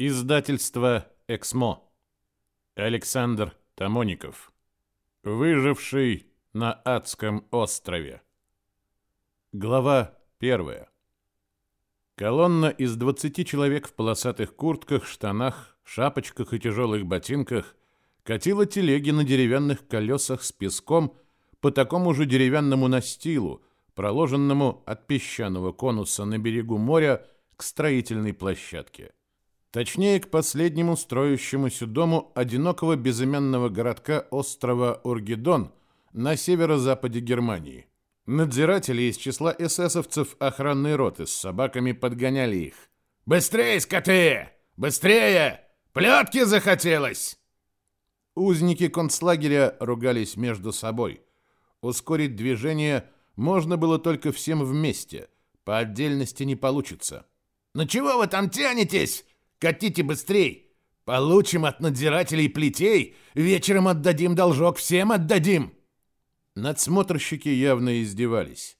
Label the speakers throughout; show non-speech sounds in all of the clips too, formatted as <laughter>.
Speaker 1: Издательство «Эксмо». Александр Тамоников. Выживший на адском острове. Глава первая. Колонна из 20 человек в полосатых куртках, штанах, шапочках и тяжелых ботинках катила телеги на деревянных колесах с песком по такому же деревянному настилу, проложенному от песчаного конуса на берегу моря к строительной площадке. Точнее, к последнему строящемуся дому одинокого безымянного городка острова Ургидон на северо-западе Германии. Надзиратели из числа эсэсовцев охранной роты с собаками подгоняли их.
Speaker 2: «Быстрее, скоты! Быстрее! Плетки захотелось!»
Speaker 1: Узники концлагеря ругались между собой. Ускорить движение можно было только всем вместе. По отдельности не получится.
Speaker 2: «Ну чего вы там тянетесь? Катите быстрей! Получим от надзирателей плетей, вечером отдадим должок, всем отдадим!»
Speaker 1: Надсмотрщики явно издевались.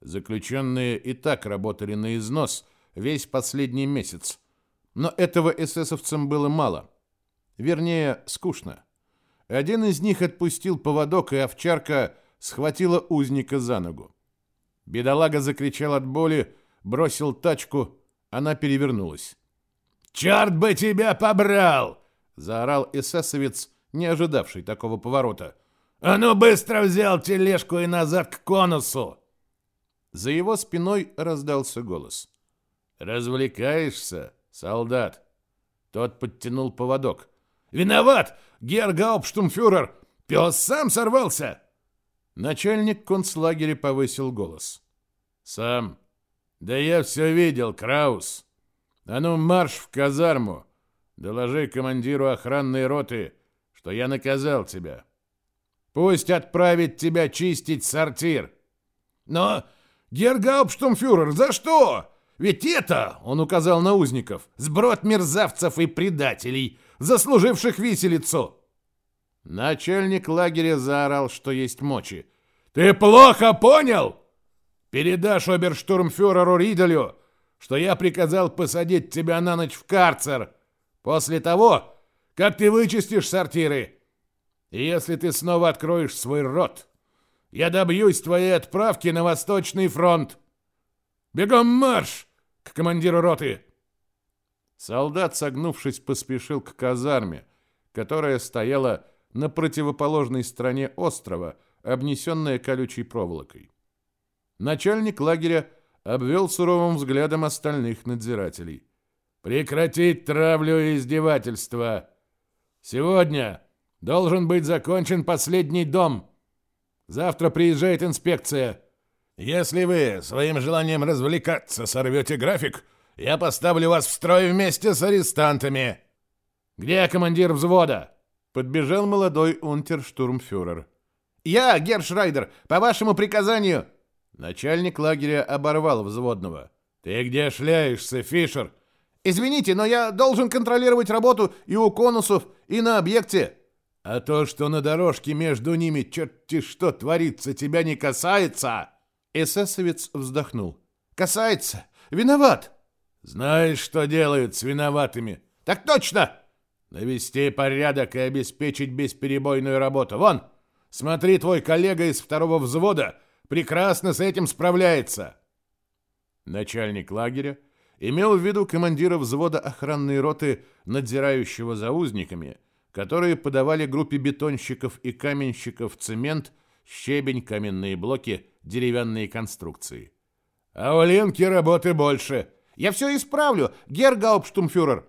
Speaker 1: Заключенные и так работали на износ весь последний месяц. Но этого эсэсовцам было мало. Вернее, скучно. Один из них отпустил поводок, и овчарка схватила узника за ногу. Бедолага закричал от боли, бросил тачку, она перевернулась.
Speaker 2: «Черт бы тебя побрал!» — заорал эсэсовец, не ожидавший такого поворота. «А ну быстро взял тележку и назад к конусу!»
Speaker 1: За его спиной раздался голос. «Развлекаешься, солдат?» Тот подтянул поводок.
Speaker 2: «Виноват, гергауптштумфюрер! Пес сам сорвался!»
Speaker 1: Начальник концлагеря повысил голос. «Сам. Да я все видел, Краус. А ну, марш в казарму! Доложи командиру охранной роты, что я наказал тебя. Пусть отправит тебя чистить сортир.
Speaker 2: Но, гергауптштумфюрер, за что? Ведь это, он указал на узников, сброд мерзавцев и предателей, заслуживших виселицу.
Speaker 1: Начальник лагеря заорал, что есть мочи.
Speaker 2: «Ты плохо понял? Передашь оберштурмфюреру Риделю, что я приказал посадить тебя на ночь в карцер после того, как ты вычистишь сортиры. И если ты снова откроешь свой рот, я добьюсь твоей отправки на Восточный фронт. Бегом марш к командиру роты!»
Speaker 1: Солдат, согнувшись, поспешил к казарме, которая стояла на противоположной стороне острова, обнесенная колючей проволокой. Начальник лагеря обвел суровым взглядом остальных надзирателей.
Speaker 2: «Прекратить травлю и издевательства! Сегодня должен быть закончен последний дом. Завтра приезжает инспекция. Если вы своим желанием развлекаться сорвете график, я поставлю вас в строй вместе с арестантами. Где командир взвода?»
Speaker 1: Подбежал молодой унтерштурмфюрер.
Speaker 3: «Я, Гершрайдер, по вашему приказанию!»
Speaker 1: Начальник лагеря оборвал взводного.
Speaker 2: «Ты где шляешься, Фишер?»
Speaker 3: «Извините, но я должен контролировать работу и у конусов, и на объекте».
Speaker 2: «А то, что на дорожке между ними черти что творится, тебя не касается?»
Speaker 1: Эсэсовец вздохнул.
Speaker 3: «Касается. Виноват».
Speaker 2: «Знаешь, что делают с виноватыми?»
Speaker 3: «Так точно!»
Speaker 2: «Навести порядок и обеспечить бесперебойную работу. Вон, смотри, твой коллега из второго взвода прекрасно с этим справляется.
Speaker 1: Начальник лагеря имел в виду командира взвода охранной роты, надзирающего за узниками, которые подавали группе бетонщиков и каменщиков цемент, щебень, каменные блоки, деревянные конструкции.
Speaker 2: А у Ленки работы больше.
Speaker 3: Я все исправлю, гергауптштумфюрер.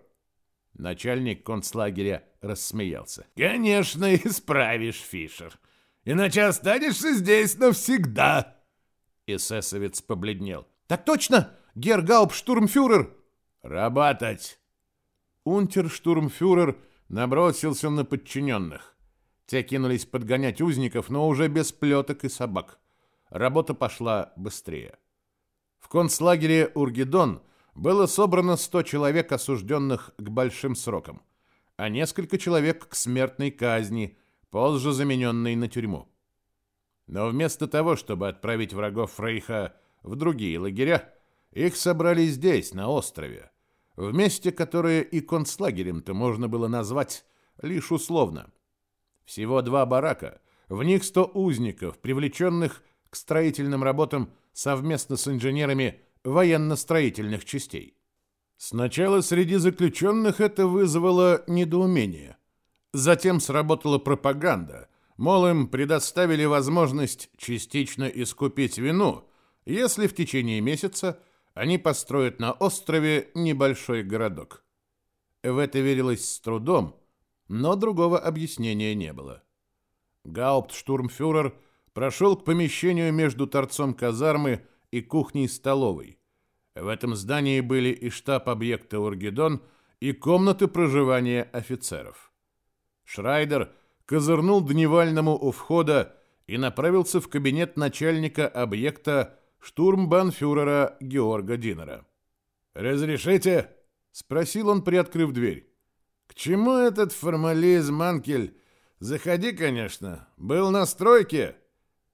Speaker 1: Начальник концлагеря рассмеялся.
Speaker 2: Конечно, <laughs> исправишь, Фишер. Иначе останешься здесь навсегда.
Speaker 1: Эсэсовец побледнел.
Speaker 3: Так точно, гергауптштурмфюрер.
Speaker 2: Работать.
Speaker 1: Унтерштурмфюрер набросился на подчиненных. Те кинулись подгонять узников, но уже без плеток и собак. Работа пошла быстрее. В концлагере Ургидон было собрано 100 человек, осужденных к большим срокам, а несколько человек к смертной казни – позже замененный на тюрьму. Но вместо того, чтобы отправить врагов Фрейха в другие лагеря, их собрали здесь, на острове,
Speaker 2: в месте, которое и концлагерем-то можно было назвать лишь условно. Всего два барака, в них 100 узников, привлеченных к строительным работам совместно с инженерами военно-строительных частей. Сначала среди заключенных это вызвало недоумение. Затем сработала пропаганда, мол, им предоставили возможность частично искупить вину, если в течение месяца они построят на острове небольшой городок. В это верилось с трудом, но другого объяснения не было. Гауптштурмфюрер прошел к помещению между торцом казармы и кухней-столовой. В этом здании были и штаб объекта «Ургедон», и комнаты проживания офицеров. Шрайдер козырнул дневальному у входа и направился в кабинет начальника объекта штурмбанфюрера Георга Динера. «Разрешите?» — спросил он, приоткрыв дверь. «К чему этот формализм, Анкель? Заходи, конечно. Был на стройке».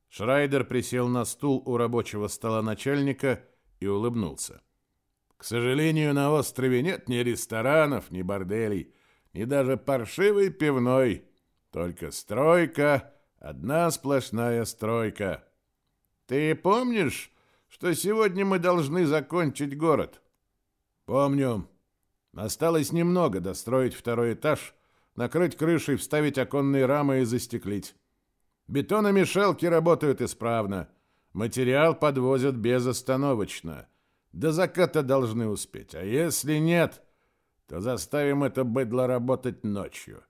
Speaker 2: Шрайдер присел на стул у рабочего стола начальника и улыбнулся. «К сожалению, на острове нет ни ресторанов, ни борделей, ни даже паршивой пивной. Только стройка, одна сплошная стройка. Ты помнишь, что сегодня мы должны закончить город?» «Помню. Осталось немного достроить второй этаж, накрыть крышей, вставить оконные рамы и застеклить. Бетономешалки работают исправно. Материал подвозят безостановочно. До заката должны успеть. А если нет, то заставим это быдло работать ночью.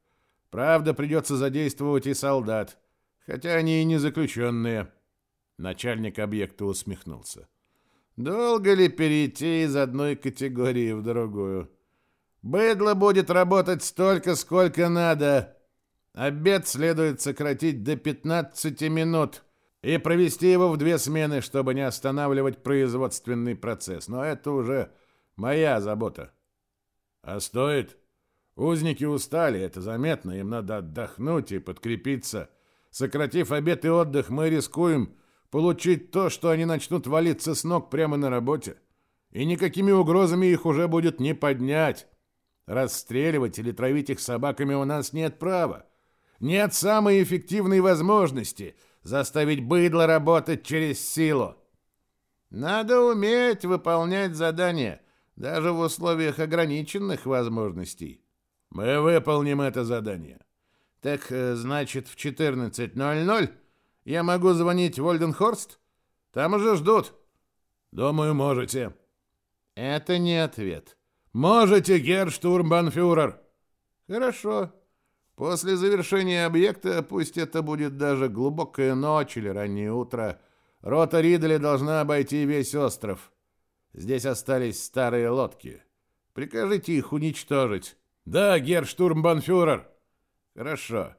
Speaker 2: Правда, придется задействовать и солдат, хотя они и не заключенные. Начальник объекта усмехнулся. Долго ли перейти из одной категории в другую? Быдло будет работать столько, сколько надо. Обед следует сократить до 15 минут и провести его в две смены, чтобы не останавливать производственный процесс. Но это уже моя забота. А стоит? Узники устали, это заметно, им надо отдохнуть и подкрепиться. Сократив обед и отдых, мы рискуем получить то, что они начнут валиться с ног прямо на работе. И никакими угрозами их уже будет не поднять. Расстреливать или травить их собаками у нас нет права. Нет самой эффективной возможности — заставить быдло работать через силу. Надо уметь выполнять задания, даже в условиях ограниченных возможностей. Мы выполним это задание. Так, э, значит, в 14.00 я могу звонить в Вольденхорст? Там уже ждут. Думаю, можете. Это не ответ. Можете, герштурмбанфюрер. Хорошо. После завершения объекта, пусть это будет даже глубокая ночь или раннее утро, рота Ридли должна обойти весь остров. Здесь остались старые лодки. Прикажите их уничтожить. Да, герштурмбанфюрер. Хорошо.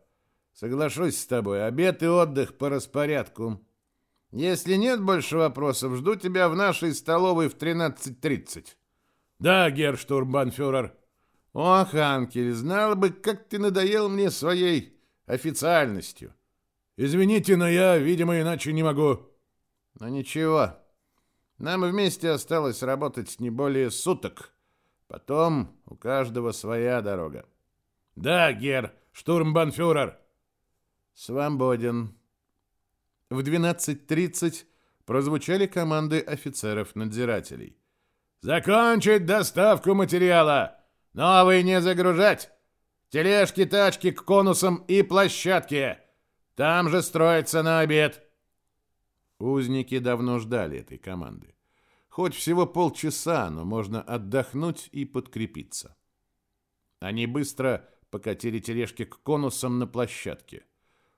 Speaker 2: Соглашусь с тобой. Обед и отдых по распорядку. Если нет больше вопросов, жду тебя в нашей столовой в 13.30. Да, герштурмбанфюрер. Ох, Анкель, знал бы, как ты надоел мне своей официальностью. Извините, но я, видимо, иначе не могу. Но ничего. Нам вместе осталось работать не более суток. Потом у каждого своя дорога. Да, Гер, штурмбанфюрер. Свободен. В 12.30 прозвучали команды офицеров-надзирателей. «Закончить доставку материала! Новый не загружать. Тележки, тачки к конусам и площадке. Там же строится на обед. Узники давно ждали этой команды. Хоть всего полчаса, но можно отдохнуть и подкрепиться. Они быстро покатили тележки к конусам на площадке.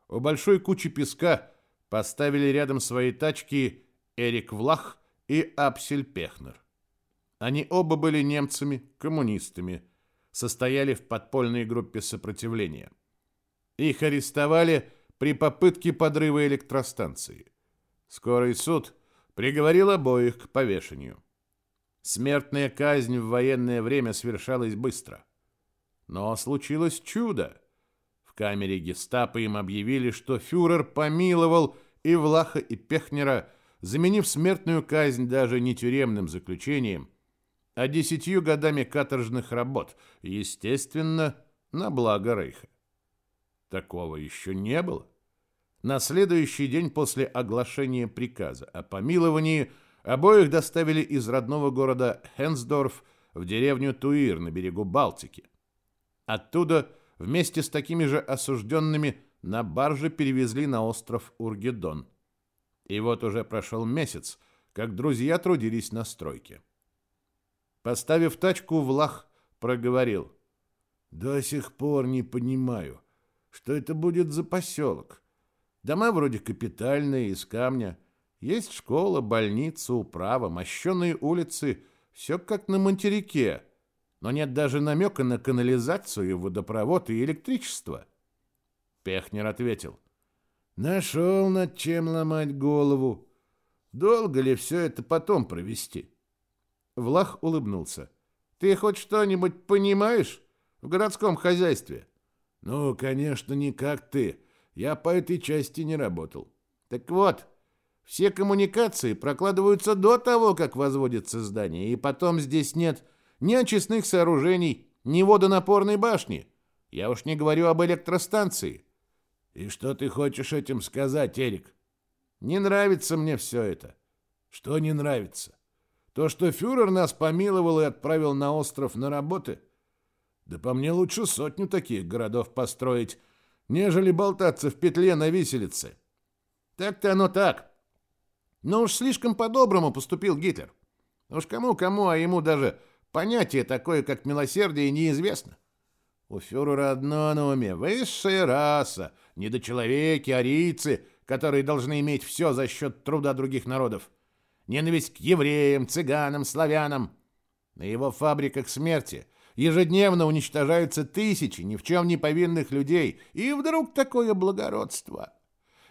Speaker 2: У большой кучи песка поставили рядом свои тачки Эрик Влах и Апсель Пехнер. Они оба были немцами, коммунистами, состояли в подпольной группе сопротивления. Их арестовали при попытке подрыва электростанции. Скорый суд приговорил обоих к повешению. Смертная казнь в военное время совершалась быстро. Но случилось чудо. В камере гестапо им объявили, что фюрер помиловал и Влаха, и Пехнера, заменив смертную казнь даже не тюремным заключением, а десятью годами каторжных работ, естественно, на благо Рейха. Такого еще не было. На следующий день после оглашения приказа о помиловании обоих доставили из родного города Хенсдорф в деревню Туир на берегу Балтики. Оттуда вместе с такими же осужденными на барже перевезли на остров Ургедон. И вот уже прошел месяц, как друзья трудились на стройке. Поставив тачку, Влах проговорил. «До сих пор не понимаю, что это будет за поселок. Дома вроде капитальные, из камня. Есть школа, больница, управа, мощеные улицы. Все как на материке. Но нет даже намека на канализацию, водопровод и электричество. Пехнер ответил. Нашел над чем ломать голову. Долго ли все это потом провести? Влах улыбнулся. Ты хоть что-нибудь понимаешь в городском хозяйстве? Ну, конечно, не как ты. Я по этой части не работал. Так вот, все коммуникации прокладываются до того, как возводится здание, и потом здесь нет ни очистных сооружений, ни водонапорной башни. Я уж не говорю об электростанции. И что ты хочешь этим сказать, Эрик? Не нравится мне все это. Что не нравится? То, что фюрер нас помиловал и отправил на остров на работы? Да по мне лучше сотню таких городов построить, нежели болтаться в петле на виселице. Так-то оно так. Но уж слишком по-доброму поступил Гитлер. Уж кому-кому, а ему даже понятие такое, как милосердие, неизвестно. У фюрера одно на уме — высшая раса, недочеловеки, арийцы, которые должны иметь все за счет труда других народов. Ненависть к евреям, цыганам, славянам. На его фабриках смерти Ежедневно уничтожаются тысячи ни в чем не повинных людей. И вдруг такое благородство.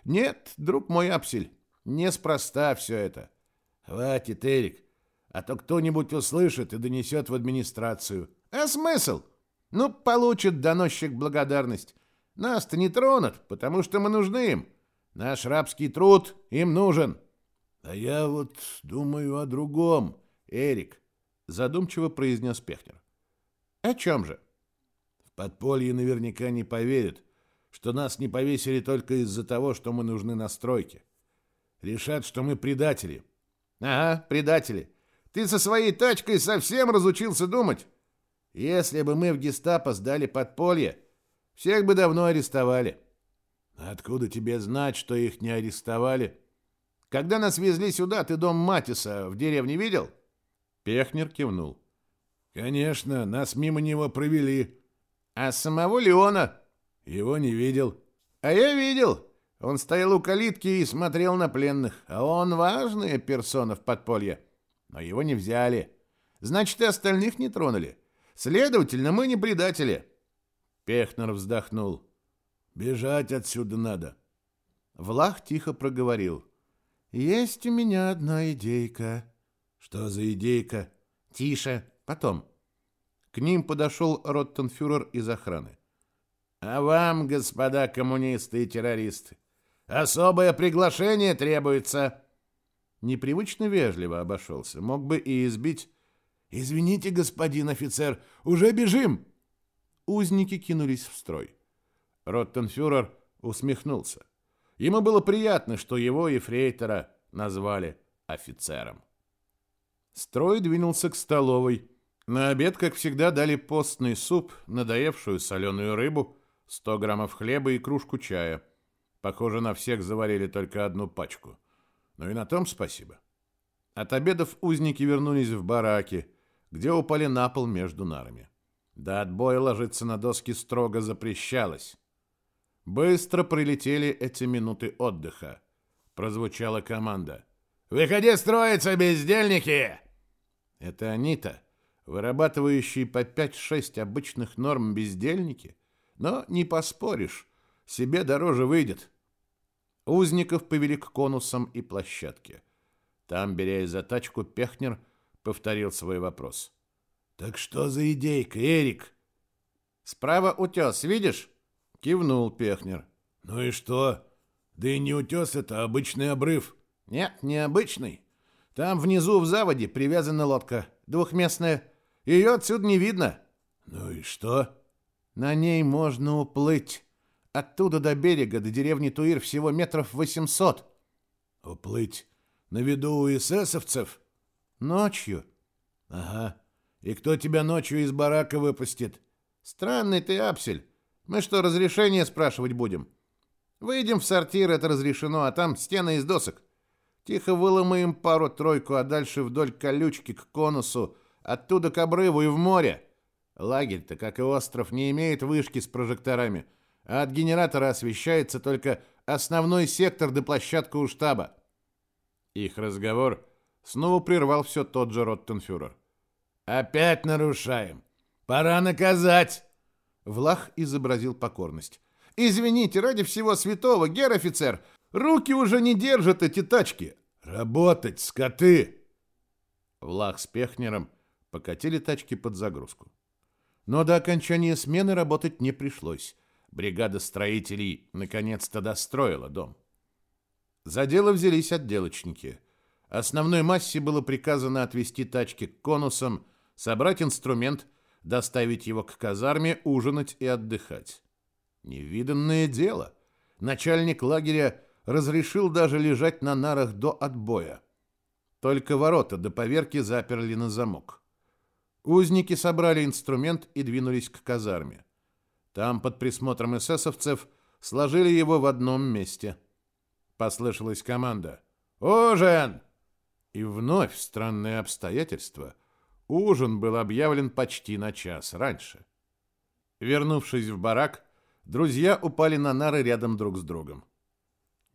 Speaker 2: Нет, друг мой Апсель, неспроста все это. Хватит, Эрик, а то кто-нибудь услышит и донесет в администрацию. А смысл? Ну, получит доносчик благодарность. Нас-то не тронут, потому что мы нужны им. Наш рабский труд им нужен. А я вот думаю о другом, Эрик, задумчиво произнес Пехнер. О чем же? В подполье наверняка не поверят, что нас не повесили только из-за того, что мы нужны на стройке. Решат, что мы предатели. Ага, предатели. Ты со своей тачкой совсем разучился думать. Если бы мы в гестапо сдали подполье, всех бы давно арестовали. Откуда тебе знать, что их не арестовали? Когда нас везли сюда, ты дом Матиса в деревне видел? Пехнер кивнул. Конечно, нас мимо него провели. А самого Леона? Его не видел. А я видел. Он стоял у калитки и смотрел на пленных. А он важная персона в подполье. Но его не взяли. Значит, и остальных не тронули. Следовательно, мы не предатели. Пехнер вздохнул. Бежать отсюда надо. Влах тихо проговорил. Есть у меня одна идейка. Что за идейка? Тише. Потом. К ним подошел Роттенфюрер из охраны. А вам, господа коммунисты и террористы, особое приглашение требуется. Непривычно вежливо обошелся. Мог бы и избить. Извините, господин офицер, уже бежим. Узники кинулись в строй. Роттенфюрер усмехнулся. Ему было приятно, что его и Фрейтера назвали офицером. Строй двинулся к столовой, на обед, как всегда, дали постный суп, надоевшую соленую рыбу, 100 граммов хлеба и кружку чая. Похоже, на всех заварили только одну пачку. Ну и на том спасибо. От обедов узники вернулись в бараки, где упали на пол между нарами. До отбоя ложиться на доски строго запрещалось. Быстро прилетели эти минуты отдыха. Прозвучала команда. «Выходи строиться, бездельники!» Это они-то вырабатывающие по 5-6 обычных норм бездельники, но не поспоришь, себе дороже выйдет. Узников повели к конусам и площадке. Там, берясь за тачку, Пехнер повторил свой вопрос. «Так что за идейка, Эрик?» «Справа утес, видишь?» — кивнул Пехнер. «Ну и что? Да и не утес это, обычный обрыв». «Нет, не обычный. Там внизу в заводе привязана лодка.
Speaker 3: двухместная. Ее отсюда не видно.
Speaker 2: Ну и что?
Speaker 3: На ней можно уплыть. Оттуда до берега, до деревни Туир всего метров восемьсот.
Speaker 2: Уплыть на виду у эсэсовцев?
Speaker 3: Ночью.
Speaker 2: Ага. И кто тебя ночью из барака выпустит?
Speaker 3: Странный ты, Апсель. Мы что, разрешение спрашивать будем? Выйдем в сортир, это разрешено, а там стены из досок. Тихо выломаем пару-тройку, а дальше вдоль колючки к конусу, оттуда к обрыву и в море. Лагерь-то, как и остров, не имеет вышки с прожекторами, а от генератора освещается только основной сектор до площадка у штаба. Их разговор снова прервал все тот же Роттенфюрер.
Speaker 2: «Опять нарушаем. Пора наказать!»
Speaker 3: Влах изобразил покорность. «Извините, ради всего святого, гер-офицер, руки уже не держат эти тачки!»
Speaker 2: «Работать, скоты!»
Speaker 3: Влах с Пехнером покатили тачки под загрузку. Но до окончания смены работать не пришлось. Бригада строителей наконец-то достроила дом. За дело взялись отделочники. Основной массе было приказано отвезти тачки к конусам, собрать инструмент, доставить его к казарме, ужинать и отдыхать. Невиданное дело. Начальник лагеря разрешил даже лежать на нарах до отбоя. Только ворота до поверки заперли на замок. Узники собрали инструмент и двинулись к казарме. Там под присмотром эсэсовцев сложили его в одном месте. Послышалась команда «Ужин!» И вновь странное обстоятельство. Ужин был объявлен почти на час раньше. Вернувшись в барак, друзья упали на нары рядом друг с другом.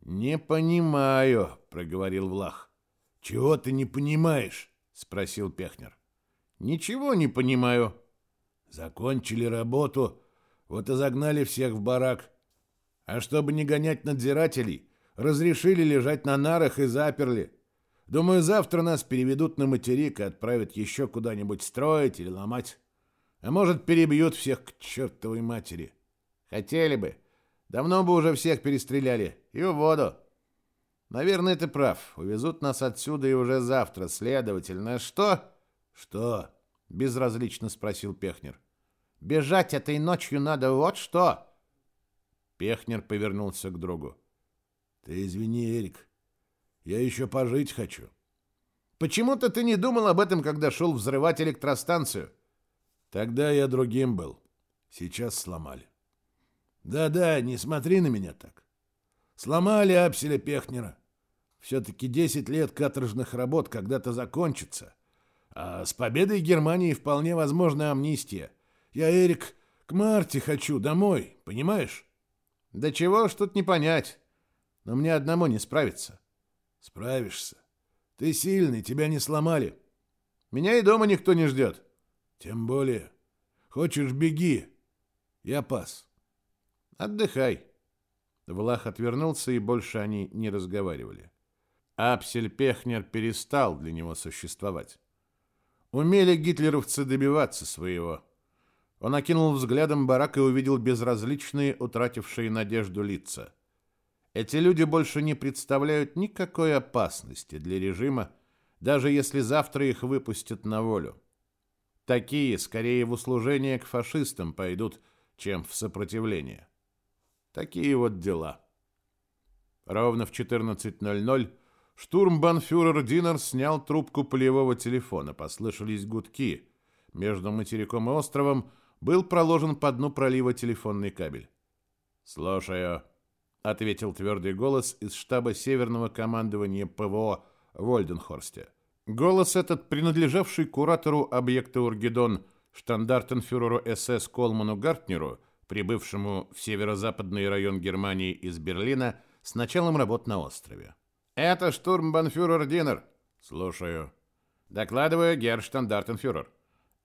Speaker 3: «Не понимаю», — проговорил Влах.
Speaker 2: «Чего ты не понимаешь?»
Speaker 3: — спросил Пехнер. «Ничего не понимаю».
Speaker 2: «Закончили работу, вот и загнали всех в барак. А чтобы не гонять надзирателей, разрешили лежать на нарах и заперли. Думаю, завтра нас переведут на материк и отправят еще куда-нибудь строить или ломать. А может, перебьют всех к чертовой матери.
Speaker 3: Хотели бы. Давно бы уже всех перестреляли. И в воду. Наверное, ты прав. Увезут нас отсюда и уже завтра. Следовательно, что?
Speaker 2: Что?
Speaker 3: Безразлично спросил Пехнер. Бежать этой ночью надо вот что. Пехнер повернулся к другу.
Speaker 2: Ты извини, Эрик. Я еще пожить хочу.
Speaker 3: Почему-то ты не думал об этом, когда шел взрывать электростанцию.
Speaker 2: Тогда я другим был. Сейчас сломали. Да-да, не смотри на меня так. Сломали Апселя Пехнера. Все-таки 10 лет каторжных работ когда-то закончится. А с победой Германии вполне возможна амнистия. Я, Эрик, к Марте хочу, домой, понимаешь?
Speaker 3: Да чего ж тут не понять. Но мне одному не справиться.
Speaker 2: Справишься. Ты сильный, тебя не сломали.
Speaker 3: Меня и дома никто не ждет.
Speaker 2: Тем более. Хочешь, беги. Я пас.
Speaker 3: Отдыхай. Влах отвернулся, и больше они не разговаривали. Апсель Пехнер перестал для него существовать. Умели гитлеровцы добиваться своего. Он окинул взглядом барак и увидел безразличные, утратившие надежду лица. Эти люди больше не представляют никакой опасности для режима, даже если завтра их выпустят на волю. Такие скорее в услужение к фашистам пойдут, чем в сопротивление. Такие вот дела. Ровно в 14.00 штурмбанфюрер Динер снял трубку полевого телефона. Послышались гудки. Между материком и островом был проложен по дну пролива телефонный кабель. «Слушаю», ответил твердый голос из штаба Северного командования ПВО в Вольденхорсте. Голос этот, принадлежавший куратору объекта Ургедон, штандартенфюреру СС Колману Гартнеру, прибывшему в северо-западный район Германии из Берлина с началом работ на острове. «Это штурмбанфюрер Динер». «Слушаю». «Докладываю, герр штандартенфюрер.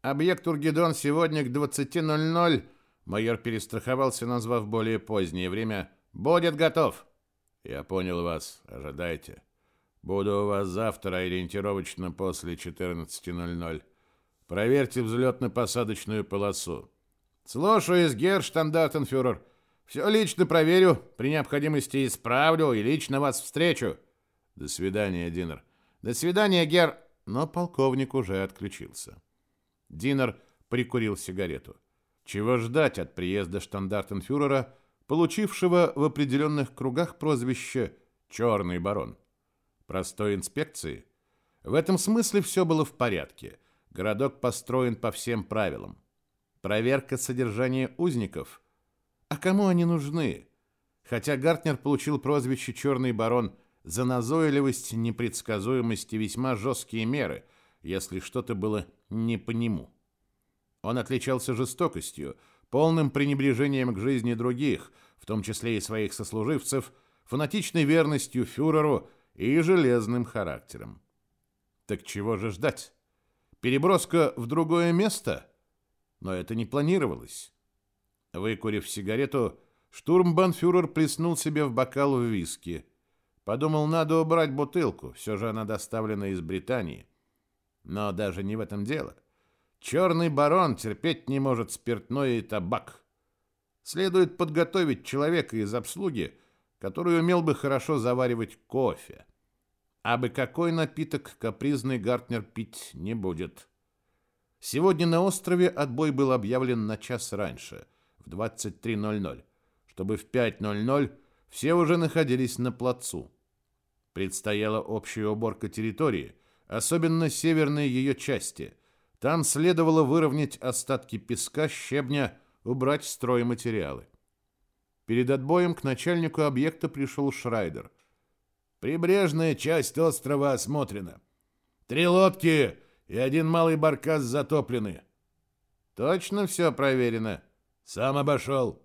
Speaker 3: Объект Ургедон сегодня к 20.00...» Майор перестраховался, назвав более позднее время Будет готов. Я понял вас. Ожидайте. Буду у вас завтра ориентировочно после 14.00. Проверьте взлетно-посадочную полосу. Слушаюсь, герштандартенфюрер. Все лично проверю, при необходимости исправлю и лично вас встречу. До свидания, Динер. До свидания, гер... но полковник уже отключился. Динер прикурил сигарету. Чего ждать от приезда штандартенфюрера, получившего в определенных кругах прозвище «Черный барон»? Простой инспекции? В этом смысле все было в порядке. Городок построен по всем правилам. Проверка содержания узников. А кому они нужны? Хотя Гартнер получил прозвище «Черный барон» за назойливость, непредсказуемость и весьма жесткие меры, если что-то было не по нему. Он отличался жестокостью, полным пренебрежением к жизни других, в том числе и своих сослуживцев, фанатичной верностью фюреру и железным характером. Так чего же ждать? Переброска в другое место? Но это не планировалось. Выкурив сигарету, штурмбанфюрер плеснул себе в бокал виски. Подумал, надо убрать бутылку, все же она доставлена из Британии. Но даже не в этом дело. Черный барон терпеть не может спиртное и табак. Следует подготовить человека из обслуги, который умел бы хорошо заваривать кофе. А бы какой напиток капризный Гартнер пить не будет. Сегодня на острове отбой был объявлен на час раньше, в 23.00, чтобы в 5.00 все уже находились на плацу. Предстояла общая уборка территории, особенно северной ее части – там следовало выровнять остатки песка, щебня, убрать стройматериалы. Перед отбоем к начальнику объекта пришел Шрайдер. «Прибрежная часть острова осмотрена. Три лодки и один малый баркас затоплены». «Точно все проверено?» «Сам обошел».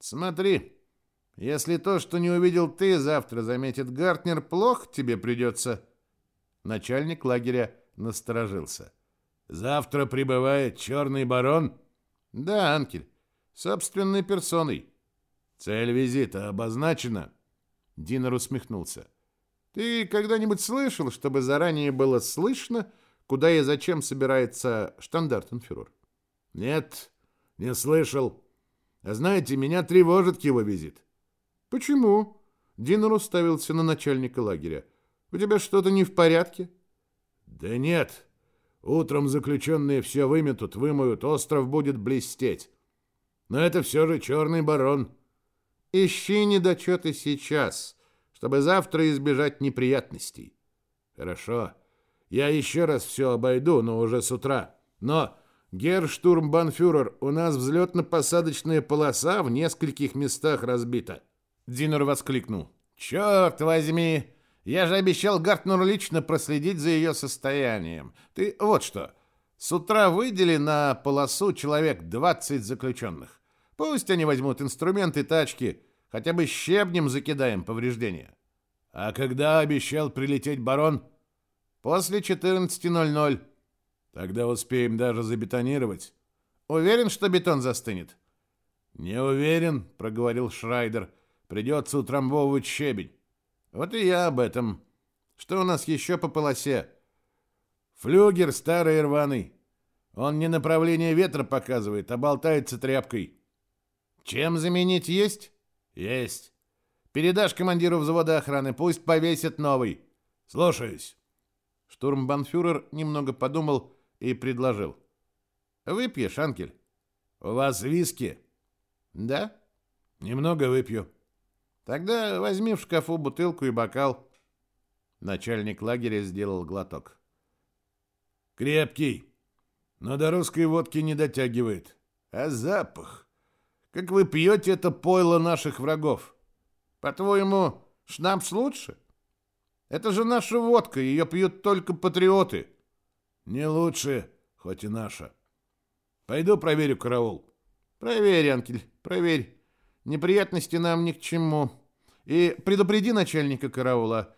Speaker 3: «Смотри, если то, что не увидел ты, завтра заметит Гартнер, плохо тебе придется». Начальник лагеря насторожился. Завтра прибывает черный барон? Да, Анкель, собственной персоной. Цель визита обозначена? Динер усмехнулся. Ты когда-нибудь слышал, чтобы заранее было слышно, куда и зачем собирается штандартенфюрер? Нет, не слышал. А знаете, меня тревожит его визит. Почему? Динер уставился на начальника лагеря. У тебя что-то не в порядке? Да нет, Утром заключенные все выметут, вымоют, остров будет блестеть. Но это все же черный барон. Ищи недочеты сейчас, чтобы завтра избежать неприятностей. Хорошо. Я еще раз все обойду, но уже с утра. Но, герштурмбанфюрер, у нас взлетно-посадочная полоса в нескольких местах разбита. Динер воскликнул. «Черт возьми! Я же обещал Гартнеру лично проследить за ее состоянием. Ты вот что. С утра выдели на полосу человек 20 заключенных. Пусть они возьмут инструменты, тачки. Хотя бы щебнем закидаем повреждения. А когда обещал прилететь барон? После 14.00. Тогда успеем даже забетонировать. Уверен, что бетон застынет? Не уверен, проговорил Шрайдер. Придется утрамбовывать щебень. Вот и я об этом. Что у нас еще по полосе? Флюгер старый рваный. Он не направление ветра показывает, а болтается тряпкой. Чем заменить есть? Есть. Передашь командиру взвода охраны, пусть повесит новый. Слушаюсь. Штурмбанфюрер немного подумал и предложил. Выпьешь, Анкель? У вас виски? Да? Немного выпью. Тогда возьми в шкафу бутылку и бокал. Начальник лагеря сделал глоток. Крепкий, но до русской водки не дотягивает. А запах? Как вы пьете это пойло наших врагов? По-твоему, шнапс лучше? Это же наша водка, ее пьют только патриоты. Не лучше, хоть и наша. Пойду проверю караул. Проверь, Анкель, проверь. Неприятности нам ни к чему. И предупреди начальника караула,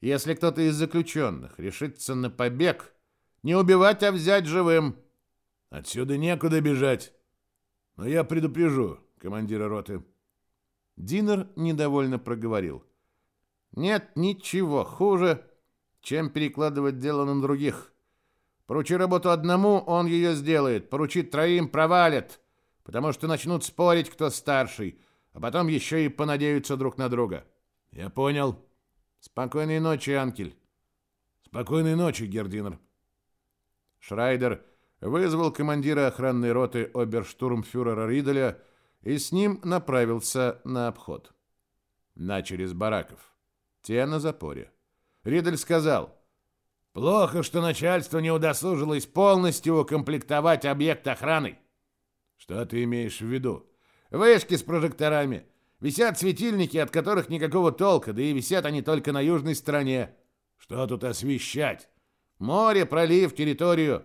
Speaker 3: если кто-то из заключенных решится на побег, не убивать, а взять живым. Отсюда некуда бежать. Но я предупрежу командира роты. Динер недовольно проговорил. Нет ничего хуже, чем перекладывать дело на других. Поручи работу одному, он ее сделает. Поручи троим, провалит потому что начнут спорить, кто старший, а потом еще и понадеются друг на друга. Я понял. Спокойной ночи, Анкель.
Speaker 2: Спокойной ночи, Гердинер.
Speaker 3: Шрайдер вызвал командира охранной роты оберштурмфюрера Риделя и с ним направился на обход. Начали с бараков. Те на запоре. Ридель сказал,
Speaker 2: «Плохо, что начальство не удосужилось полностью укомплектовать объект охраной».
Speaker 3: «Что ты имеешь в виду?»
Speaker 2: «Вышки с прожекторами. Висят светильники, от которых никакого толка, да и висят они только на южной стороне. Что тут освещать? Море, пролив, территорию».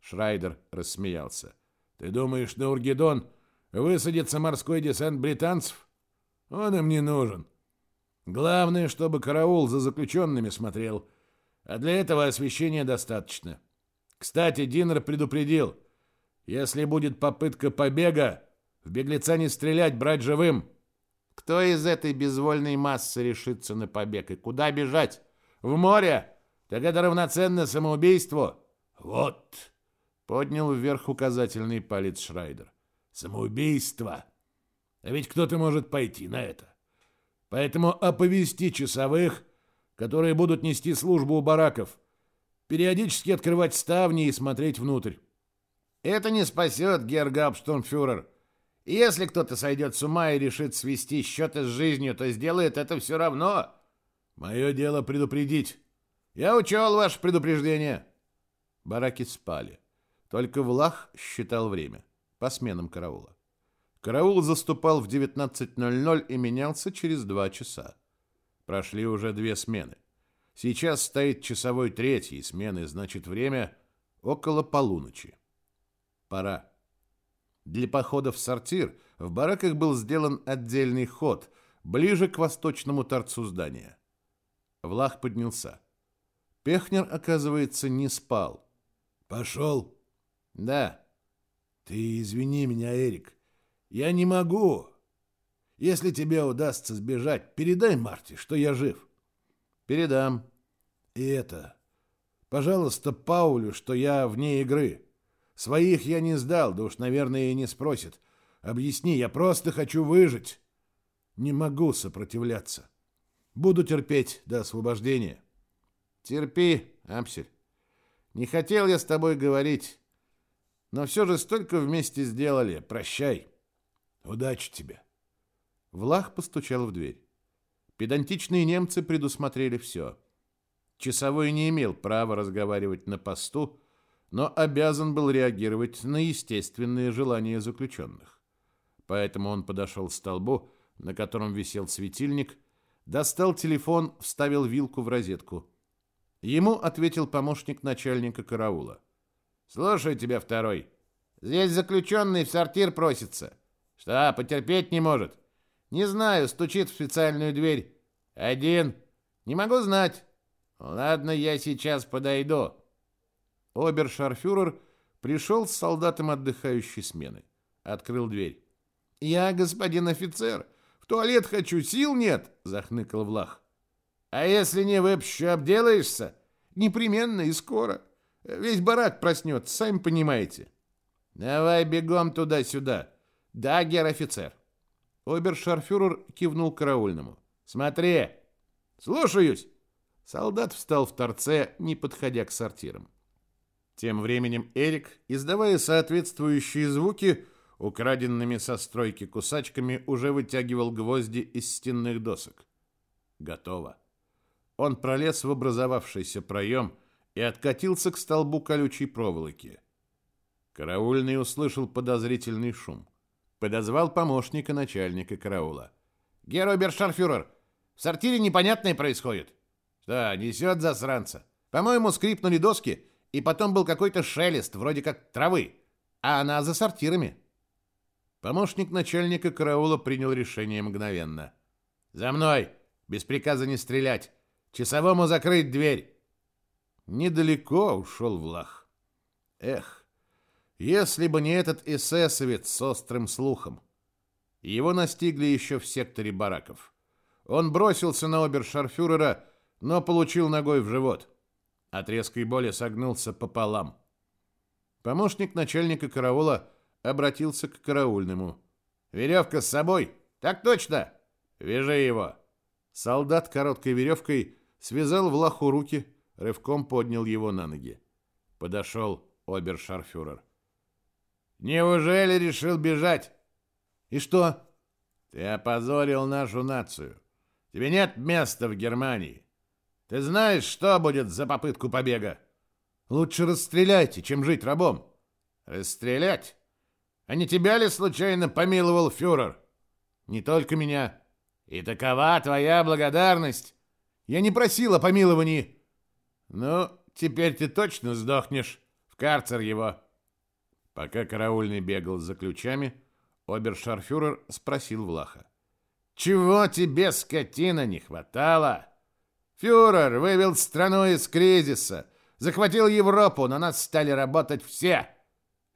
Speaker 3: Шрайдер рассмеялся.
Speaker 2: «Ты думаешь, на Ургедон высадится морской десант британцев? Он им не нужен. Главное, чтобы караул за заключенными смотрел, а для этого освещения достаточно. Кстати, Динер предупредил, если будет попытка побега, в беглеца не стрелять, брать живым.
Speaker 3: Кто из этой безвольной массы решится на побег и куда бежать? В море? Так это равноценно самоубийству.
Speaker 2: Вот, поднял вверх указательный палец Шрайдер. Самоубийство. А ведь кто-то может пойти на это. Поэтому оповести часовых, которые будут нести службу у бараков, периодически открывать ставни и смотреть внутрь.
Speaker 3: Это не спасет, Гергабштурмфюрер. Если кто-то сойдет с ума и решит свести счеты с жизнью, то сделает это все равно.
Speaker 2: Мое дело предупредить.
Speaker 3: Я учел ваше предупреждение.
Speaker 2: Бараки спали. Только Влах считал время по сменам караула. Караул заступал в 19.00 и менялся через два часа. Прошли уже две смены. Сейчас стоит часовой третьей смены, значит время около полуночи. Пора. Для похода в сортир в бараках был сделан отдельный ход, ближе к восточному торцу здания. Влах поднялся. Пехнер, оказывается, не спал. «Пошел?» «Да». «Ты извини меня, Эрик. Я не могу. Если тебе удастся сбежать, передай Марте, что я жив». «Передам». «И это... Пожалуйста, Паулю, что я вне игры. Своих я не сдал, да уж, наверное, и не спросит. Объясни, я просто хочу выжить. Не могу сопротивляться. Буду терпеть до освобождения.
Speaker 3: Терпи, Амсель. Не хотел я с тобой говорить, но все же столько вместе сделали. Прощай.
Speaker 2: Удачи тебе. Влах постучал в дверь. Педантичные немцы предусмотрели все. Часовой не имел права разговаривать на посту, но обязан был реагировать на естественные желания заключенных. Поэтому он подошел к столбу, на котором висел светильник, достал телефон, вставил вилку в розетку. Ему ответил помощник начальника караула.
Speaker 3: «Слушаю тебя, второй. Здесь заключенный в сортир просится. Что, потерпеть не может? Не знаю, стучит в специальную дверь. Один. Не могу знать. Ладно, я сейчас подойду».
Speaker 2: Обершарфюрер пришел с солдатом отдыхающей смены. Открыл дверь.
Speaker 3: «Я, господин офицер, в туалет хочу, сил нет!» — захныкал Влах. «А если не выпущу, обделаешься? Непременно и скоро. Весь барак проснется, сами понимаете». «Давай бегом туда-сюда. Да, гер-офицер».
Speaker 2: Обершарфюрер кивнул караульному.
Speaker 3: «Смотри!» «Слушаюсь!»
Speaker 2: Солдат встал в торце, не подходя к сортирам. Тем временем Эрик, издавая соответствующие звуки, украденными со стройки кусачками, уже вытягивал гвозди из стенных досок. Готово. Он пролез в образовавшийся проем и откатился к столбу колючей проволоки. Караульный услышал подозрительный шум. Подозвал помощника начальника караула.
Speaker 3: «Геробершарфюрер, в сортире непонятное происходит».
Speaker 2: «Что, несет засранца?»
Speaker 3: «По-моему, скрипнули доски, и потом был какой-то шелест, вроде как травы, а она за сортирами.
Speaker 2: Помощник начальника караула принял решение мгновенно.
Speaker 3: «За мной! Без приказа не стрелять! Часовому закрыть дверь!»
Speaker 2: Недалеко ушел Влах. Эх, если бы не этот эсэсовец с острым слухом. Его настигли еще в секторе бараков. Он бросился на обершарфюрера, но получил ногой в живот. От резкой боли согнулся пополам. Помощник начальника караула обратился к караульному.
Speaker 3: «Веревка с собой?» «Так точно!» «Вяжи его!»
Speaker 2: Солдат короткой веревкой связал в лаху руки,
Speaker 3: рывком поднял его на ноги. Подошел обершарфюрер. «Неужели решил бежать?» «И что?» «Ты опозорил нашу нацию. Тебе нет места в Германии. Ты знаешь, что будет за попытку побега?»
Speaker 2: «Лучше расстреляйте, чем жить рабом».
Speaker 3: «Расстрелять? А не тебя ли случайно помиловал фюрер?»
Speaker 2: «Не только меня».
Speaker 3: «И такова твоя благодарность?»
Speaker 2: «Я не просил о помиловании».
Speaker 3: «Ну, теперь ты точно сдохнешь. В карцер его». Пока караульный бегал за ключами, обершарфюрер спросил Влаха. «Чего тебе, скотина, не хватало?» «Фюрер вывел страну из кризиса, захватил Европу, на нас стали работать все.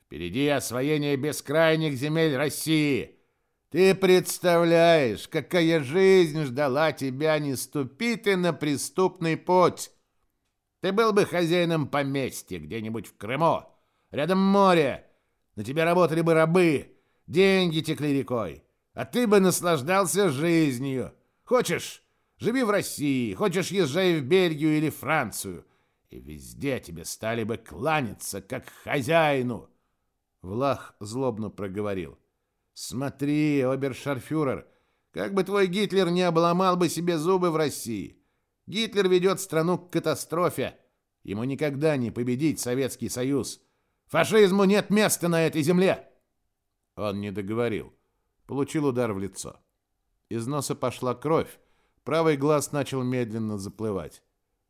Speaker 3: Впереди освоение бескрайних земель России. Ты представляешь, какая жизнь ждала тебя, не ступи ты на преступный путь. Ты был бы хозяином поместья где-нибудь в Крыму, рядом море. На тебя работали бы рабы, деньги текли рекой. А ты бы наслаждался жизнью. Хочешь, живи в России, хочешь, езжай в Бельгию или Францию. И везде тебе стали бы кланяться, как хозяину. Влах злобно проговорил. Смотри, обершарфюрер, как бы твой Гитлер не обломал бы себе зубы в России. Гитлер ведет страну к катастрофе. Ему никогда не победить Советский Союз. Фашизму нет места на этой земле. Он не договорил. Получил удар в лицо. Из носа пошла кровь. Правый глаз начал медленно заплывать.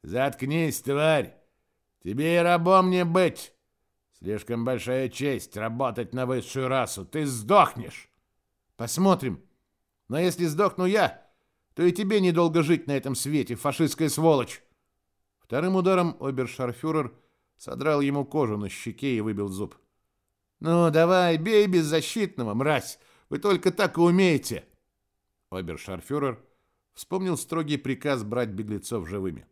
Speaker 3: «Заткнись, тварь! Тебе и рабом не быть! Слишком большая честь работать на высшую расу. Ты сдохнешь!» «Посмотрим. Но если сдохну я, то и тебе недолго жить на этом свете, фашистская сволочь!» Вторым ударом обершарфюрер содрал ему кожу на щеке и выбил зуб. «Ну, давай, бей беззащитного, мразь! Вы только так и умеете!» Обершарфюрер вспомнил строгий приказ брать беглецов живыми.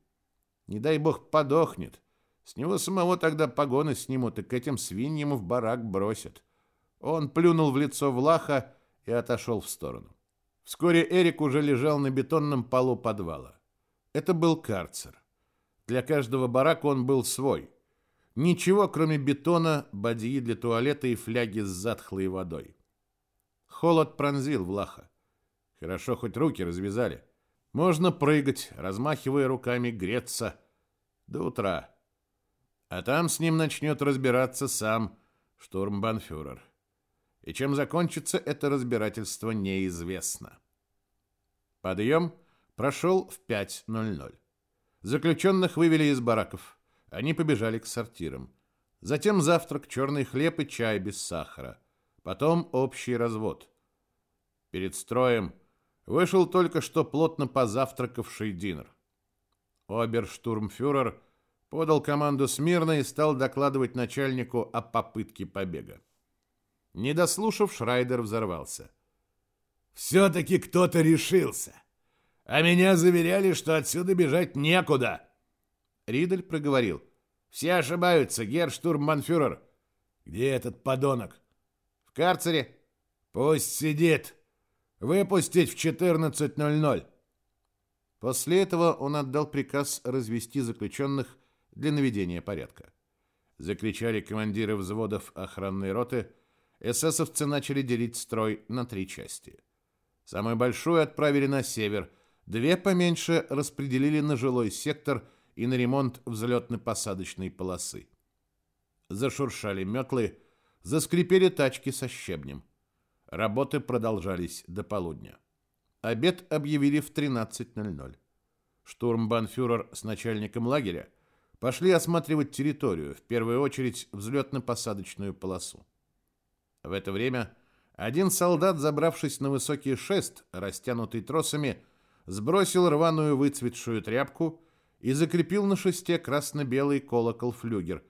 Speaker 3: «Не дай бог подохнет. С него самого тогда погоны снимут и к этим свиньям в барак бросят». Он плюнул в лицо Влаха и отошел в сторону. Вскоре Эрик уже лежал на бетонном полу подвала. Это был карцер. Для каждого барака он был свой. Ничего, кроме бетона, бадьи для туалета и фляги с затхлой водой. Холод пронзил Влаха. Хорошо, хоть руки развязали. Можно прыгать, размахивая руками, греться. До утра. А там с ним начнет разбираться сам штурмбанфюрер и чем закончится это разбирательство, неизвестно. Подъем прошел в 5.00. Заключенных вывели из бараков. Они побежали к сортирам. Затем завтрак, черный хлеб и чай без сахара. Потом общий развод. Перед строем вышел только что плотно позавтракавший Динер. Оберштурмфюрер подал команду смирно и стал докладывать начальнику о попытке побега. Не дослушав, Шрайдер взорвался. «Все-таки кто-то решился. А меня заверяли, что отсюда бежать некуда». Ридель проговорил. «Все ошибаются, герштурмбанфюрер». «Где этот подонок?» «В карцере». «Пусть сидит. Выпустить в 14.00». После этого он отдал приказ развести заключенных для наведения порядка. Закричали командиры взводов охранной роты – эсэсовцы начали делить строй на три части. Самую большую отправили на север, две поменьше распределили на жилой сектор и на ремонт взлетно-посадочной полосы. Зашуршали метлы, заскрипели тачки со щебнем. Работы продолжались до полудня. Обед объявили в 13.00. Штурмбанфюрер с начальником лагеря пошли осматривать территорию, в первую очередь взлетно-посадочную полосу. В это время один солдат, забравшись на высокий шест, растянутый тросами, сбросил рваную выцветшую тряпку и закрепил на шесте красно-белый колокол-флюгер,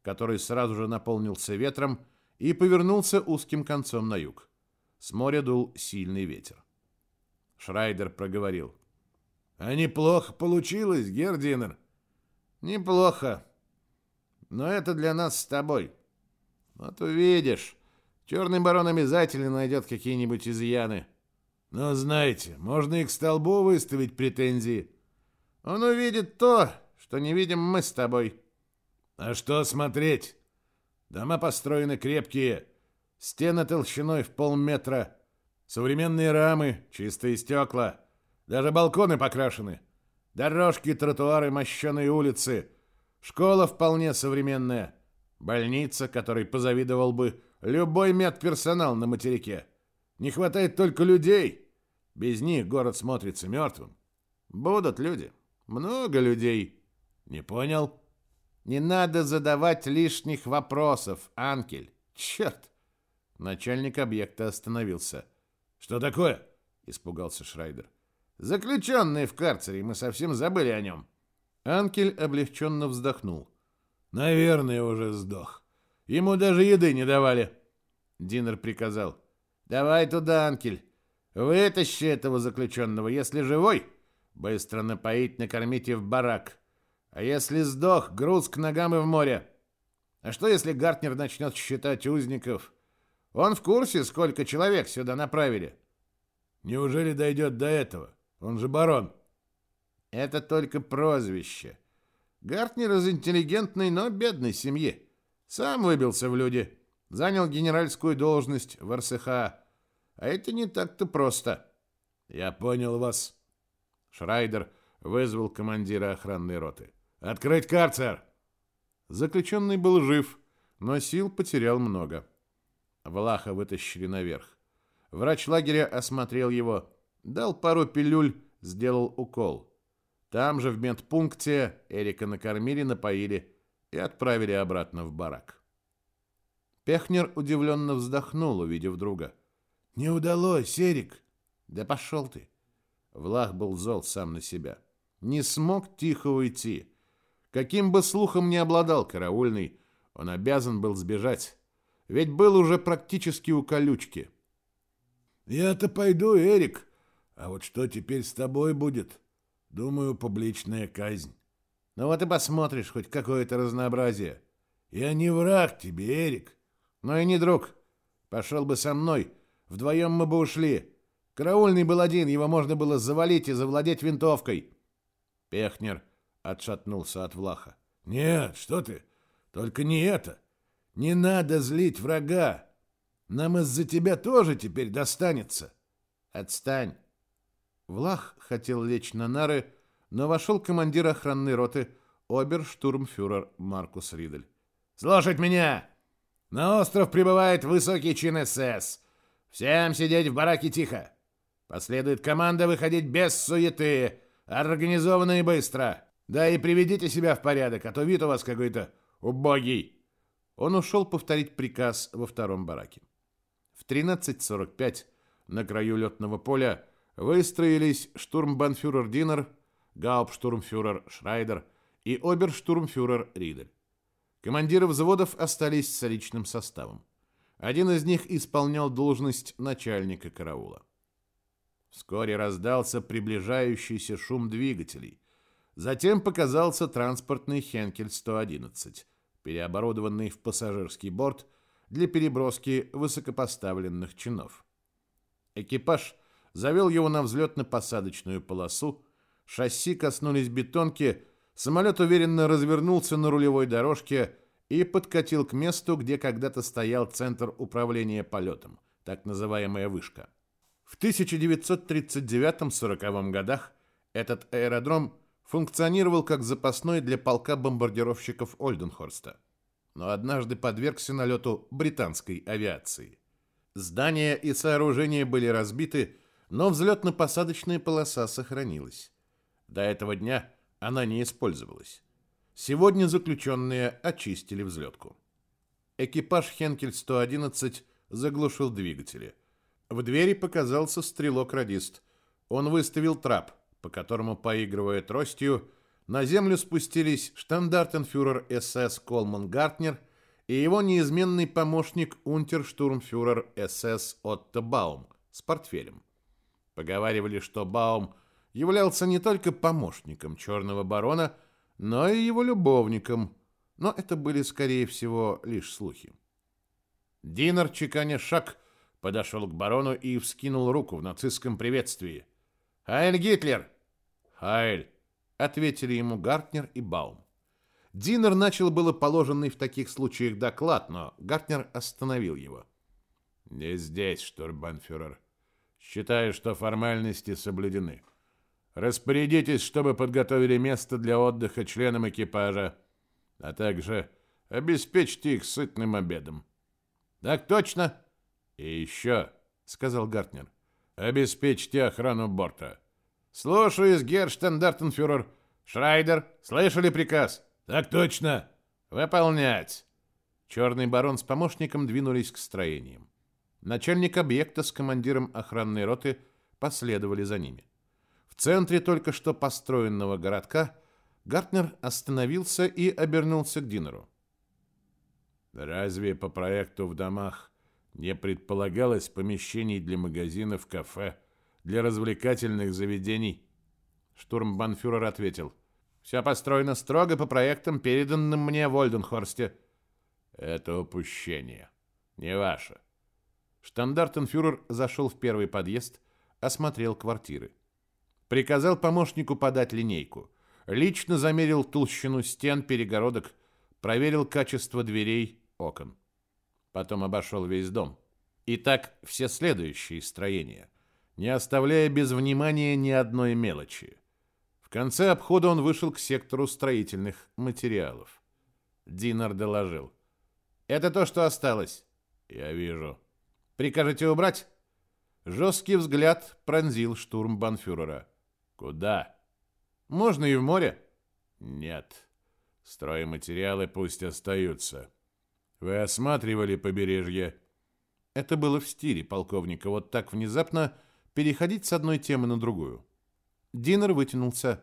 Speaker 3: который сразу же наполнился ветром и повернулся узким концом на юг. С моря дул сильный ветер. Шрайдер проговорил. «А неплохо получилось, Гердинер?» «Неплохо. Но это для нас с тобой. Вот увидишь». Черный барон обязательно найдет какие-нибудь изъяны. Но знаете, можно и к столбу выставить претензии. Он увидит то, что не видим мы с тобой.
Speaker 2: А что смотреть? Дома построены крепкие, стены толщиной в полметра, современные рамы, чистые стекла, даже балконы покрашены, дорожки, тротуары, мощеные улицы, школа вполне современная, больница, которой позавидовал бы любой медперсонал на материке. Не хватает только людей. Без них город смотрится мертвым. Будут люди. Много людей. Не понял?
Speaker 3: Не надо задавать лишних вопросов, Анкель. Черт! Начальник объекта остановился.
Speaker 2: Что такое? Испугался Шрайдер.
Speaker 3: Заключенный в карцере, мы совсем забыли о нем.
Speaker 2: Анкель облегченно вздохнул. Наверное, уже сдох. Ему даже еды не давали.
Speaker 3: Динер приказал. Давай туда, Анкель. Вытащи этого заключенного. Если живой, быстро напоить, накормить и в барак. А если сдох, груз к ногам и в море. А что, если Гартнер начнет считать узников? Он в курсе, сколько человек сюда направили.
Speaker 2: Неужели дойдет до этого? Он же барон.
Speaker 3: Это только прозвище. Гартнер из интеллигентной, но бедной семьи. Сам выбился в люди. Занял генеральскую должность в РСХ. А это не так-то просто.
Speaker 2: Я понял вас.
Speaker 3: Шрайдер вызвал командира охранной роты.
Speaker 2: Открыть карцер!»
Speaker 3: Заключенный был жив, но сил потерял много. Влаха вытащили наверх. Врач лагеря осмотрел его, дал пару пилюль, сделал укол. Там же в медпункте Эрика накормили, напоили и отправили обратно в барак. Пехнер удивленно вздохнул, увидев друга.
Speaker 2: «Не удалось, Эрик!»
Speaker 3: «Да пошел ты!» Влах был зол сам на себя. Не смог тихо уйти. Каким бы слухом ни обладал караульный, он обязан был сбежать, ведь был уже практически у колючки.
Speaker 2: «Я-то пойду, Эрик, а вот что теперь с тобой будет? Думаю, публичная казнь».
Speaker 3: «Ну вот и посмотришь хоть какое-то разнообразие».
Speaker 2: «Я не враг тебе, Эрик».
Speaker 3: «Но и не друг. Пошел бы со мной, вдвоем мы бы ушли. Караульный был один, его можно было завалить и завладеть винтовкой». Пехнер отшатнулся от Влаха.
Speaker 2: Нет, что ты? Только не это. Не надо злить врага. Нам из-за тебя тоже теперь достанется.
Speaker 3: Отстань. Влах хотел лечь на нары, но вошел командир охранной роты оберштурмфюрер Маркус Ридель. «Слушать меня! На остров прибывает высокий чин СС. Всем сидеть в бараке тихо. Последует команда выходить без суеты, организованно и быстро. Да и приведите себя в порядок, а то вид у вас какой-то убогий. Он ушел повторить приказ во втором бараке. В 13.45 на краю летного поля выстроились штурмбанфюрер Динер, гауптштурмфюрер Шрайдер и оберштурмфюрер Ридель. Командиры взводов остались с личным составом. Один из них исполнял должность начальника караула. Вскоре раздался приближающийся шум двигателей. Затем показался транспортный Хенкель-111, переоборудованный в пассажирский борт для переброски высокопоставленных чинов. Экипаж завел его на взлетно-посадочную полосу, шасси коснулись бетонки, самолет уверенно развернулся на рулевой дорожке и подкатил к месту, где когда-то стоял центр управления полетом, так называемая вышка. В 1939-40 годах этот аэродром функционировал как запасной для полка бомбардировщиков Ольденхорста, но однажды подвергся налету британской авиации. Здания и сооружения были разбиты, но взлетно-посадочная полоса сохранилась. До этого дня она не использовалась. Сегодня заключенные очистили взлетку. Экипаж Хенкель-111 заглушил двигатели. В двери показался стрелок-радист. Он выставил трап – по которому, поигрывая тростью, на землю спустились штандартенфюрер СС Колман Гартнер и его неизменный помощник унтерштурмфюрер СС Отто Баум с портфелем. Поговаривали, что Баум являлся не только помощником черного барона, но и его любовником, но это были, скорее всего, лишь слухи. Динер, чеканя шаг, подошел к барону и вскинул руку в нацистском приветствии. «Хайль Гитлер!»
Speaker 2: Хайль.
Speaker 3: ответили ему Гартнер и Баум. Динер начал было положенный в таких случаях доклад, но Гартнер остановил его. «Не здесь, штурмбанфюрер. Считаю, что формальности соблюдены. Распорядитесь, чтобы подготовили место для отдыха членам экипажа, а также обеспечьте их сытным обедом». «Так точно!» «И еще», — сказал Гартнер, — «обеспечьте охрану борта». «Слушаюсь, герштендартенфюрер. Шрайдер, слышали приказ?» «Так точно!» «Выполнять!» Черный барон с помощником двинулись к строениям. Начальник объекта с командиром охранной роты последовали за ними. В центре только что построенного городка Гартнер остановился и обернулся к Динеру. «Разве по проекту в домах не предполагалось помещений для магазинов, кафе, для развлекательных заведений?» Штурмбанфюрер ответил. «Все построено строго по проектам, переданным мне в Ольденхорсте». «Это упущение. Не ваше. Штандартенфюрер зашел в первый подъезд, осмотрел квартиры. Приказал помощнику подать линейку. Лично замерил толщину стен, перегородок, проверил качество дверей, окон. Потом обошел весь дом. И так все следующие строения, не оставляя без внимания ни одной мелочи. В конце обхода он вышел к сектору строительных материалов. Динар доложил. «Это то, что осталось». «Я вижу». Прикажете убрать? Жесткий взгляд пронзил штурм банфюрера. Куда? Можно и в море? Нет. Стройматериалы пусть остаются. Вы осматривали побережье? Это было в стиле полковника, вот так внезапно переходить с одной темы на другую. Динер вытянулся.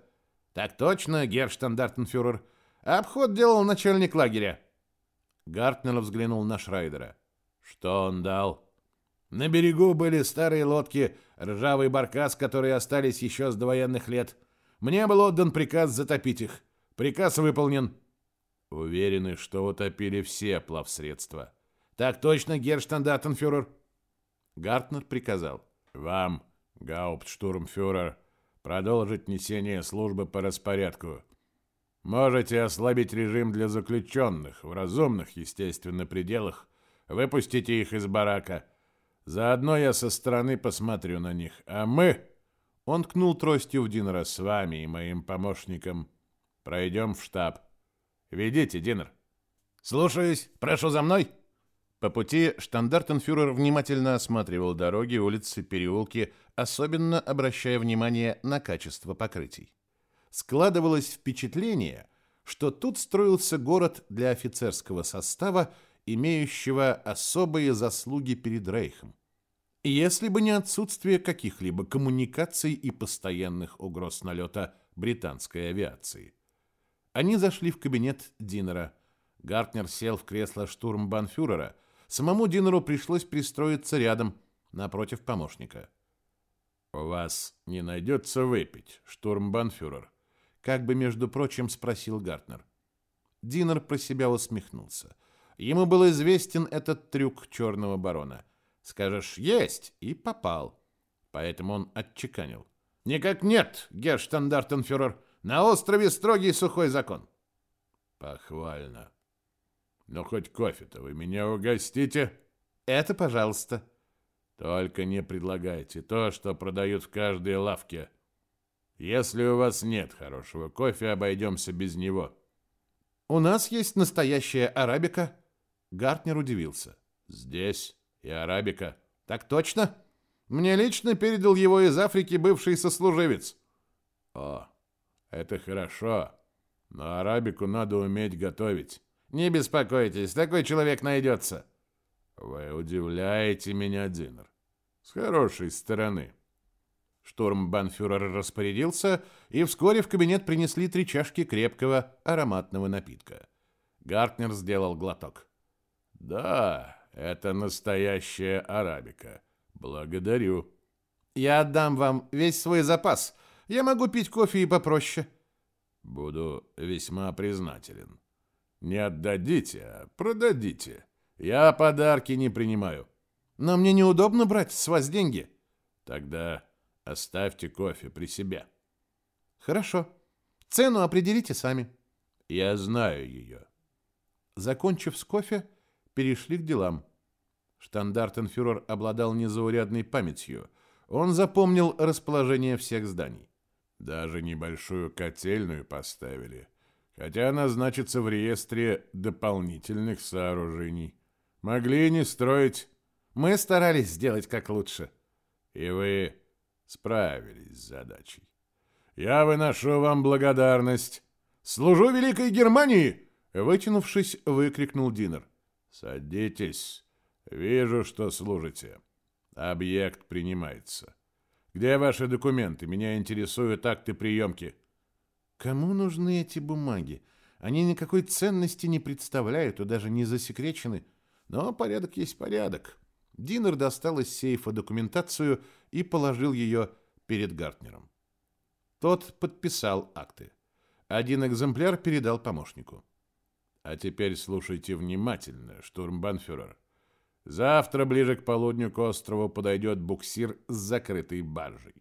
Speaker 3: Так точно, герштандартенфюрер. Обход делал начальник лагеря. Гартнер взглянул на Шрайдера. Что он дал? На берегу были старые лодки, ржавый баркас, которые остались еще с довоенных лет. Мне был отдан приказ затопить их. Приказ выполнен. Уверены, что утопили все плавсредства. Так точно, герштандартенфюрер. Гартнер приказал. Вам, гауптштурмфюрер, продолжить несение службы по распорядку. Можете ослабить режим для заключенных в разумных, естественно, пределах. Выпустите их из барака. Заодно я со стороны посмотрю на них. А мы...» Он ткнул тростью в Динера с вами и моим помощником. «Пройдем в штаб. Ведите, Динер». «Слушаюсь. Прошу за мной». По пути штандартенфюрер внимательно осматривал дороги, улицы, переулки, особенно обращая внимание на качество покрытий. Складывалось впечатление, что тут строился город для офицерского состава, имеющего особые заслуги перед Рейхом если бы не отсутствие каких-либо коммуникаций и постоянных угроз налета британской авиации. Они зашли в кабинет Динера. Гартнер сел в кресло штурмбанфюрера. Самому Динеру пришлось пристроиться рядом, напротив помощника. «У вас не найдется выпить, штурмбанфюрер?» Как бы, между прочим, спросил Гартнер. Динер про себя усмехнулся. Ему был известен этот трюк черного барона. Скажешь «есть» и попал. Поэтому он отчеканил. «Никак нет, герштандартенфюрер. На острове строгий сухой закон». «Похвально. Но хоть кофе-то вы меня угостите?» «Это пожалуйста». «Только не предлагайте то, что продают в каждой лавке. Если у вас нет хорошего кофе, обойдемся без него». «У нас есть настоящая арабика». Гартнер удивился. «Здесь?» И арабика. Так точно? Мне лично передал его из Африки бывший сослуживец. О, это хорошо. Но арабику надо уметь готовить. Не беспокойтесь, такой человек найдется. Вы удивляете меня, Динер. С хорошей стороны. Штурмбанфюрер распорядился, и вскоре в кабинет принесли три чашки крепкого ароматного напитка. Гартнер сделал глоток. «Да, это настоящая арабика. Благодарю. Я отдам вам весь свой запас. Я могу пить кофе и попроще. Буду весьма признателен. Не отдадите, а продадите. Я подарки не принимаю. Но мне неудобно брать с вас деньги. Тогда оставьте кофе при себе. Хорошо. Цену определите сами.
Speaker 2: Я знаю ее.
Speaker 3: Закончив с кофе, перешли к делам. Штандартенфюрер обладал незаурядной памятью. Он запомнил расположение всех зданий.
Speaker 2: Даже небольшую котельную поставили, хотя она значится в реестре дополнительных сооружений. Могли не строить.
Speaker 3: Мы старались сделать как лучше.
Speaker 2: И вы справились с задачей. Я выношу вам благодарность. Служу Великой Германии! Вытянувшись, выкрикнул Динер. Садитесь. Вижу, что служите. Объект принимается. Где ваши документы? Меня интересуют акты приемки.
Speaker 3: Кому нужны эти бумаги? Они никакой ценности не представляют и даже не засекречены. Но порядок есть порядок. Динер достал из сейфа документацию и положил ее перед Гартнером. Тот подписал акты. Один экземпляр передал помощнику.
Speaker 2: А теперь слушайте внимательно, штурмбанфюрер. Завтра ближе к полудню к острову подойдет буксир с закрытой баржей.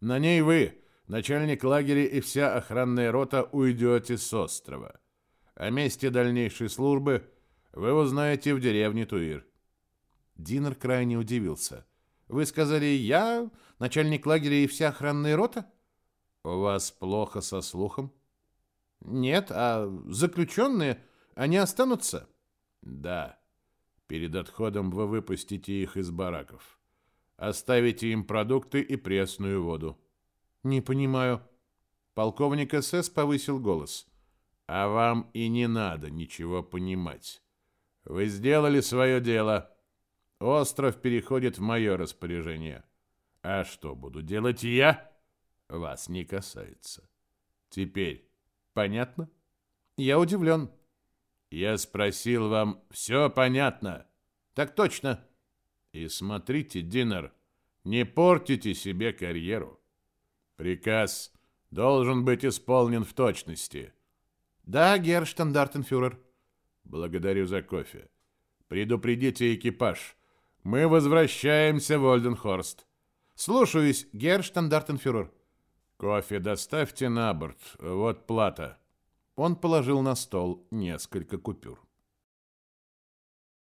Speaker 2: На ней вы, начальник лагеря и вся охранная рота уйдете с острова. О месте дальнейшей службы вы узнаете в деревне Туир.
Speaker 3: Динер крайне удивился. Вы сказали, я начальник лагеря и вся охранная рота?
Speaker 2: У вас плохо со слухом?
Speaker 3: Нет, а заключенные, они останутся?
Speaker 2: Да. Перед отходом вы выпустите их из бараков. Оставите им продукты и пресную воду.
Speaker 3: Не понимаю. Полковник СС повысил голос.
Speaker 2: А вам и не надо ничего понимать. Вы сделали свое дело. Остров переходит в мое распоряжение. А что буду делать я? Вас не касается. Теперь понятно?
Speaker 3: Я удивлен.
Speaker 2: Я спросил вам, все понятно?
Speaker 3: Так точно.
Speaker 2: И смотрите, Динер, не портите себе карьеру. Приказ должен быть исполнен в точности.
Speaker 3: Да, герштандартенфюрер.
Speaker 2: Благодарю за кофе. Предупредите экипаж. Мы возвращаемся в Ольденхорст.
Speaker 3: Слушаюсь, герштандартенфюрер.
Speaker 2: Кофе доставьте на борт. Вот плата.
Speaker 3: Он положил на стол несколько купюр.